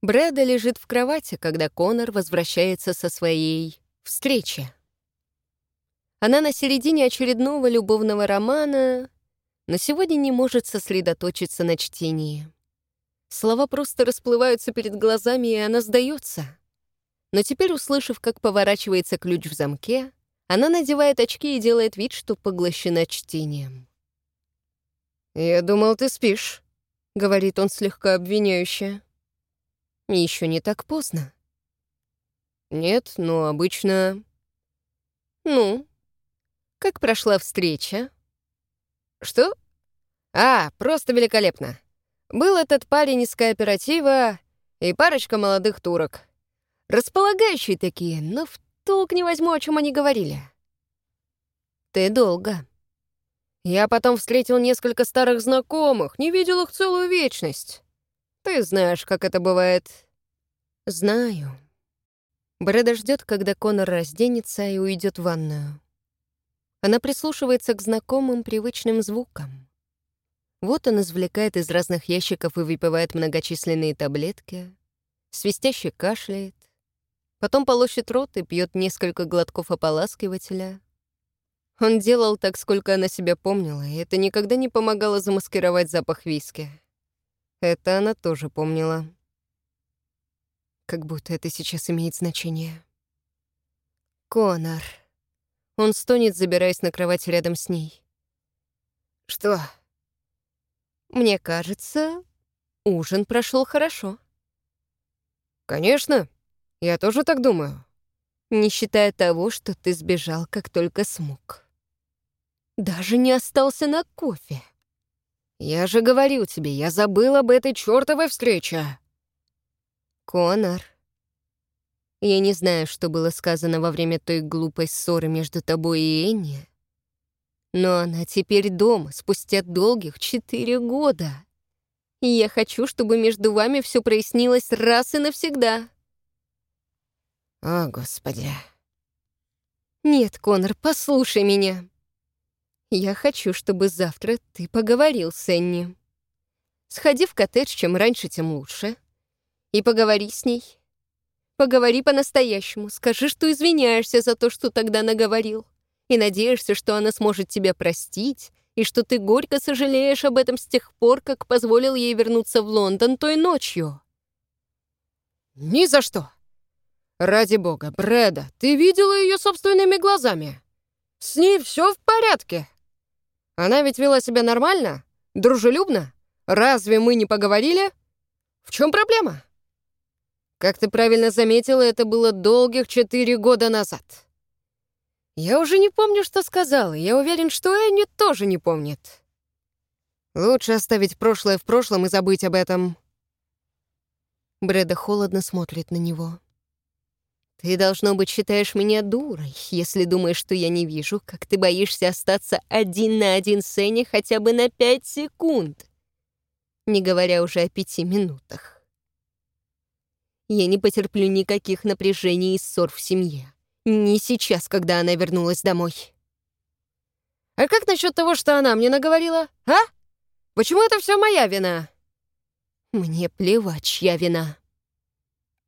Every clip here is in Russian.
Брэда лежит в кровати, когда Конор возвращается со своей встречи. Она на середине очередного любовного романа, но сегодня не может сосредоточиться на чтении. Слова просто расплываются перед глазами, и она сдается. Но теперь, услышав, как поворачивается ключ в замке, она надевает очки и делает вид, что поглощена чтением. «Я думал, ты спишь», — говорит он слегка обвиняюще. Еще не так поздно. Нет, но обычно... Ну, как прошла встреча? Что? А, просто великолепно. Был этот парень из кооператива и парочка молодых турок. Располагающие такие, но в толк не возьму, о чем они говорили. Ты долго. Я потом встретил несколько старых знакомых, не видел их целую вечность. Ты знаешь, как это бывает. Знаю. Брэда ждет, когда Конор разденется и уйдет в ванную. Она прислушивается к знакомым привычным звукам. Вот он извлекает из разных ящиков и выпивает многочисленные таблетки, свистяще кашляет, потом полощет рот и пьет несколько глотков ополаскивателя. Он делал так, сколько она себя помнила, и это никогда не помогало замаскировать запах виски. Это она тоже помнила. Как будто это сейчас имеет значение. Конор. Он стонет, забираясь на кровать рядом с ней. Что? Мне кажется, ужин прошел хорошо. Конечно, я тоже так думаю. Не считая того, что ты сбежал, как только смог. Даже не остался на кофе. «Я же говорил тебе, я забыл об этой чёртовой встрече!» «Конор, я не знаю, что было сказано во время той глупой ссоры между тобой и Энни, но она теперь дома, спустя долгих четыре года. И я хочу, чтобы между вами все прояснилось раз и навсегда». «О, Господи!» «Нет, Конор, послушай меня!» Я хочу, чтобы завтра ты поговорил с Энни. Сходи в коттедж, чем раньше, тем лучше. И поговори с ней. Поговори по-настоящему. Скажи, что извиняешься за то, что тогда наговорил. И надеешься, что она сможет тебя простить, и что ты горько сожалеешь об этом с тех пор, как позволил ей вернуться в Лондон той ночью. «Ни за что! Ради бога, Брэда, ты видела ее собственными глазами? С ней все в порядке!» Она ведь вела себя нормально, дружелюбно. Разве мы не поговорили? В чем проблема? Как ты правильно заметила, это было долгих четыре года назад. Я уже не помню, что сказала. Я уверен, что Энни тоже не помнит. Лучше оставить прошлое в прошлом и забыть об этом. Брэда холодно смотрит на него. Ты, должно быть, считаешь меня дурой, если думаешь, что я не вижу, как ты боишься остаться один на один с Энни хотя бы на пять секунд, не говоря уже о пяти минутах. Я не потерплю никаких напряжений и ссор в семье. Не сейчас, когда она вернулась домой. А как насчет того, что она мне наговорила, а? Почему это все моя вина? Мне плевать, чья вина.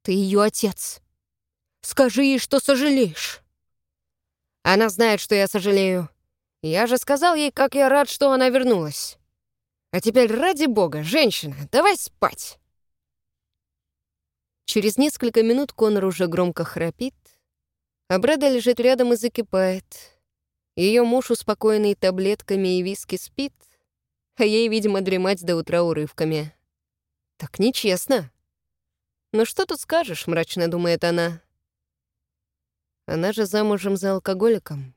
Ты ее отец. Скажи ей, что сожалеешь». Она знает, что я сожалею. Я же сказал ей, как я рад, что она вернулась. А теперь, ради бога, женщина, давай спать. Через несколько минут Конор уже громко храпит, а Брэда лежит рядом и закипает. Ее муж, успокоенный таблетками и виски, спит, а ей, видимо, дремать до утра урывками. Так нечестно. «Ну что тут скажешь?» — мрачно думает она. Она же замужем за алкоголиком.